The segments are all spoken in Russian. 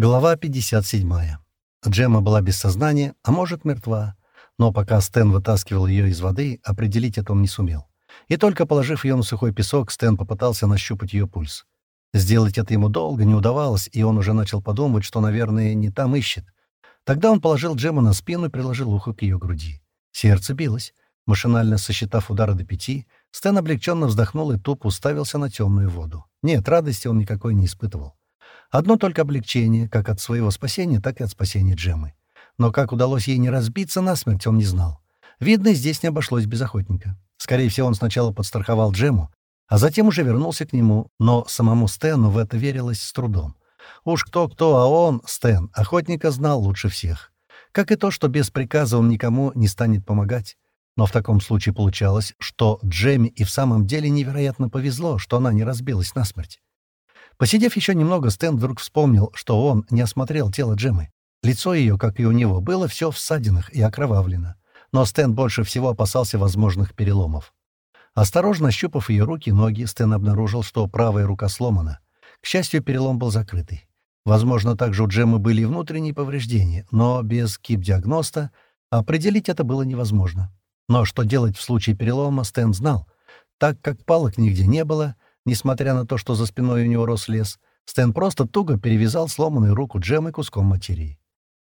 Глава 57. Джема была без сознания, а может, мертва. Но пока Стэн вытаскивал ее из воды, определить это он не сумел. И только положив ее на сухой песок, Стэн попытался нащупать ее пульс. Сделать это ему долго не удавалось, и он уже начал подумать, что, наверное, не там ищет. Тогда он положил Джему на спину и приложил ухо к ее груди. Сердце билось. Машинально сосчитав удары до пяти, Стэн облегченно вздохнул и тупо уставился на темную воду. Нет, радости он никакой не испытывал. Одно только облегчение, как от своего спасения, так и от спасения Джемы. Но как удалось ей не разбиться насмерть, он не знал. Видно, здесь не обошлось без охотника. Скорее всего, он сначала подстраховал Джему, а затем уже вернулся к нему, но самому Стэну в это верилось с трудом. Уж кто-кто, а он, Стэн, охотника знал лучше всех. Как и то, что без приказа он никому не станет помогать. Но в таком случае получалось, что Джемме и в самом деле невероятно повезло, что она не разбилась насмерть. Посидев еще немного, Стэн вдруг вспомнил, что он не осмотрел тело Джемы. Лицо ее, как и у него, было все в ссадинах и окровавлено. Но Стэн больше всего опасался возможных переломов. Осторожно щупав ее руки и ноги, Стэн обнаружил, что правая рука сломана. К счастью, перелом был закрытый. Возможно, также у Джемы были внутренние повреждения, но без кип-диагноста определить это было невозможно. Но что делать в случае перелома, Стэн знал. Так как палок нигде не было — Несмотря на то, что за спиной у него рос лес, Стэн просто туго перевязал сломанную руку Джемы куском материи.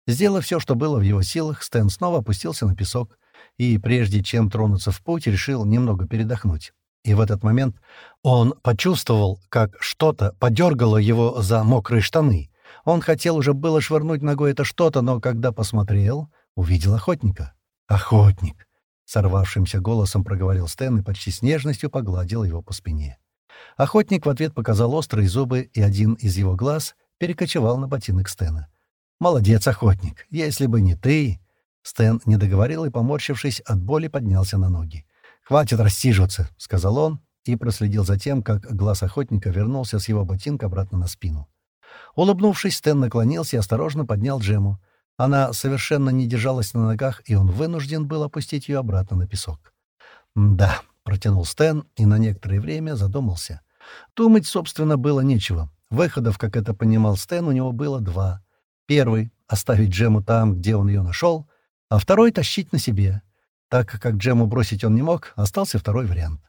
Сделав все, что было в его силах, Стэн снова опустился на песок и, прежде чем тронуться в путь, решил немного передохнуть. И в этот момент он почувствовал, как что-то подергало его за мокрые штаны. Он хотел уже было швырнуть ногой это что-то, но когда посмотрел, увидел охотника. «Охотник!» — сорвавшимся голосом проговорил Стэн и почти с нежностью погладил его по спине. Охотник в ответ показал острые зубы, и один из его глаз перекочевал на ботинок Стена. «Молодец, охотник! Если бы не ты...» Стэн не договорил и, поморщившись, от боли поднялся на ноги. «Хватит рассиживаться», — сказал он, и проследил за тем, как глаз охотника вернулся с его ботинка обратно на спину. Улыбнувшись, Стэн наклонился и осторожно поднял Джему. Она совершенно не держалась на ногах, и он вынужден был опустить ее обратно на песок. «Да», Протянул Стэн и на некоторое время задумался. Думать, собственно, было нечего. Выходов, как это понимал Стэн, у него было два. Первый — оставить Джему там, где он ее нашел, а второй — тащить на себе. Так как Джему бросить он не мог, остался второй вариант.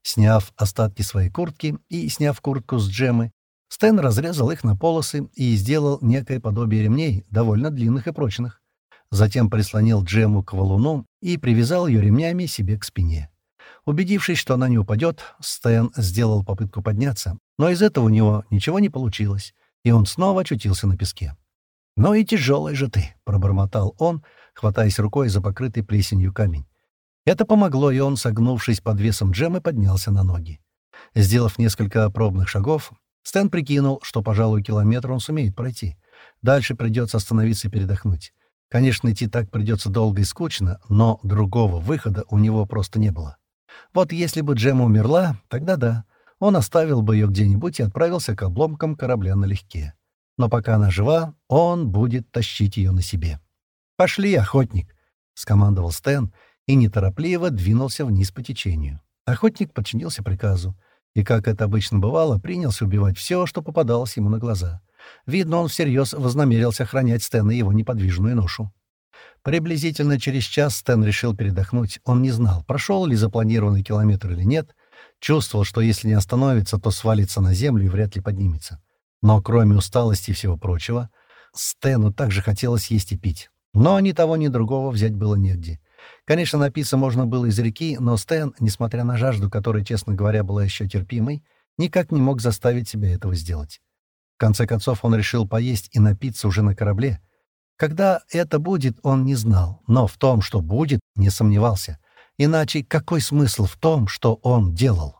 Сняв остатки своей куртки и сняв куртку с Джемы, Стэн разрезал их на полосы и сделал некое подобие ремней, довольно длинных и прочных. Затем прислонил Джему к валуну и привязал ее ремнями себе к спине. Убедившись, что она не упадет, Стэн сделал попытку подняться, но из этого у него ничего не получилось, и он снова очутился на песке. «Ну и тяжелый же ты», — пробормотал он, хватаясь рукой за покрытый плесенью камень. Это помогло, и он, согнувшись под весом джемы, поднялся на ноги. Сделав несколько пробных шагов, Стэн прикинул, что, пожалуй, километр он сумеет пройти. Дальше придется остановиться и передохнуть. Конечно, идти так придется долго и скучно, но другого выхода у него просто не было. Вот если бы Джема умерла, тогда да, он оставил бы ее где-нибудь и отправился к обломкам корабля налегке. Но пока она жива, он будет тащить ее на себе. «Пошли, охотник!» — скомандовал Стэн и неторопливо двинулся вниз по течению. Охотник подчинился приказу и, как это обычно бывало, принялся убивать все, что попадалось ему на глаза. Видно, он всерьез вознамерился охранять Стэна его неподвижную ношу. Приблизительно через час Стэн решил передохнуть. Он не знал, прошел ли запланированный километр или нет. Чувствовал, что если не остановится, то свалится на землю и вряд ли поднимется. Но кроме усталости и всего прочего, Стэну также хотелось есть и пить. Но ни того, ни другого взять было негде. Конечно, напиться можно было из реки, но Стэн, несмотря на жажду, которая, честно говоря, была еще терпимой, никак не мог заставить себя этого сделать. В конце концов, он решил поесть и напиться уже на корабле — когда это будет, он не знал, но в том, что будет, не сомневался. Иначе какой смысл в том, что он делал?